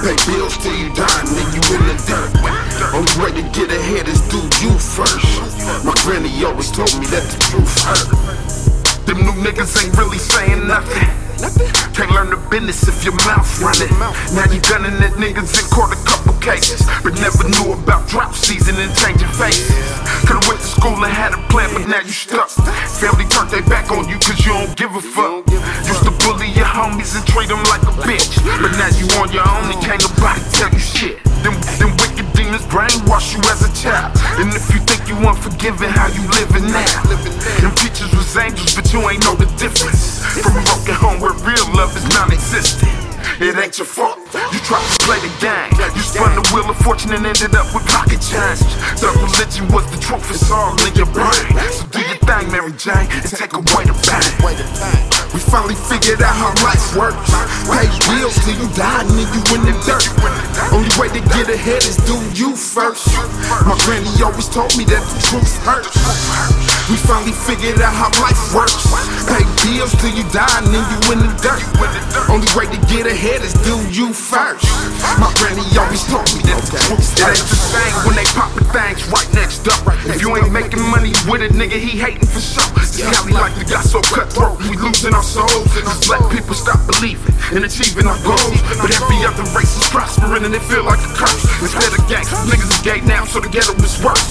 Pay bills till you die and then you in the dirt. Only way to get ahead is do you first. My granny always told me that the truth hurt. Them new niggas ain't really saying nothing. Can't learn the business if your mouth running. Now you gunning at niggas in court a couple cases, but never knew about drop season and changing faces. Could've went to school and had a plan, but now you stuck. Family turned their back on you cause you don't give a fuck. To bully your homies and treat them like a bitch, but now you on your own and can't nobody tell you shit. Them, them wicked demons brainwash you as a child, and if you think you unforgiving, how you living now? Them teachers was angels, but you ain't know the difference from a broken home where real love is non-existent. It ain't your fault. You tried to play the game. You spun the wheel and ended up with pocket change. Thought religion was the truth, it's all in your brain. So do your thing, Mary Jane, and take away the pain. We finally figured out how life works. Pay bills till you die and you in the dirt. Only way to get ahead is do you first. My granny always told me that the truth hurts. We finally figured out how life works. Pay bills till you die and you in the dirt. Way to get ahead is do you first. My granny always told me that the truth It ain't the same when they poppin' things right next up. If you ain't making money with it, nigga, he hating for sure. This Cali life that got so cutthroat, we losing our souls. Just black people stop believing and achieving our goals. But every other race is prospering and it feel like a curse. Instead of gangsters, niggas is gay now, so the ghetto is worse.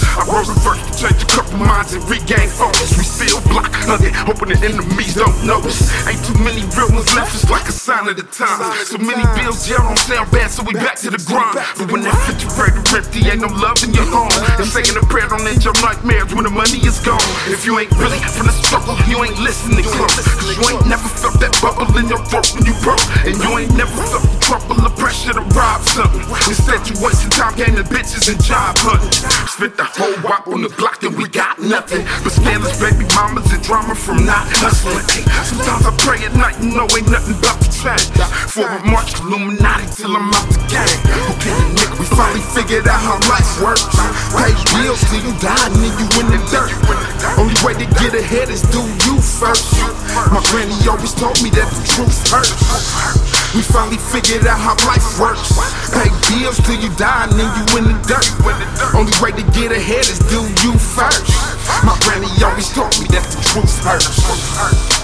Minds and regain focus. We still block hunting, hoping the enemies don't notice. Ain't too many real ones left, it's like a sign of the times. So many bills, jail don't sound bad, so we back to the grind. But when that refrigerator empty, ain't no love in your home. And saying a prayer don't end your nightmares when the money is gone. If you ain't really from the struggle, you ain't listening close. Cause you ain't never felt that bubble in your throat when you broke. And you ain't never felt the trouble or pressure to rob something. Instead, you wasting time gaining bitches and job hunting. Spent the whole wop on the block and we got nothing. But scandalous baby mamas and drama from not hustling. Sometimes I pray at night and know ain't nothing but change. For a march Illuminati till I'm out the game. Okay, nigga, we finally figured out how life works. Pay bills till you die and then you in the dirt. Only way to get ahead is do you first. My granny always told me that the truth hurts. We finally figured out how life works. Pay bills till you die and then you in the dirt. Only way to get ahead is do you first. My granny always told me that the truth hurts.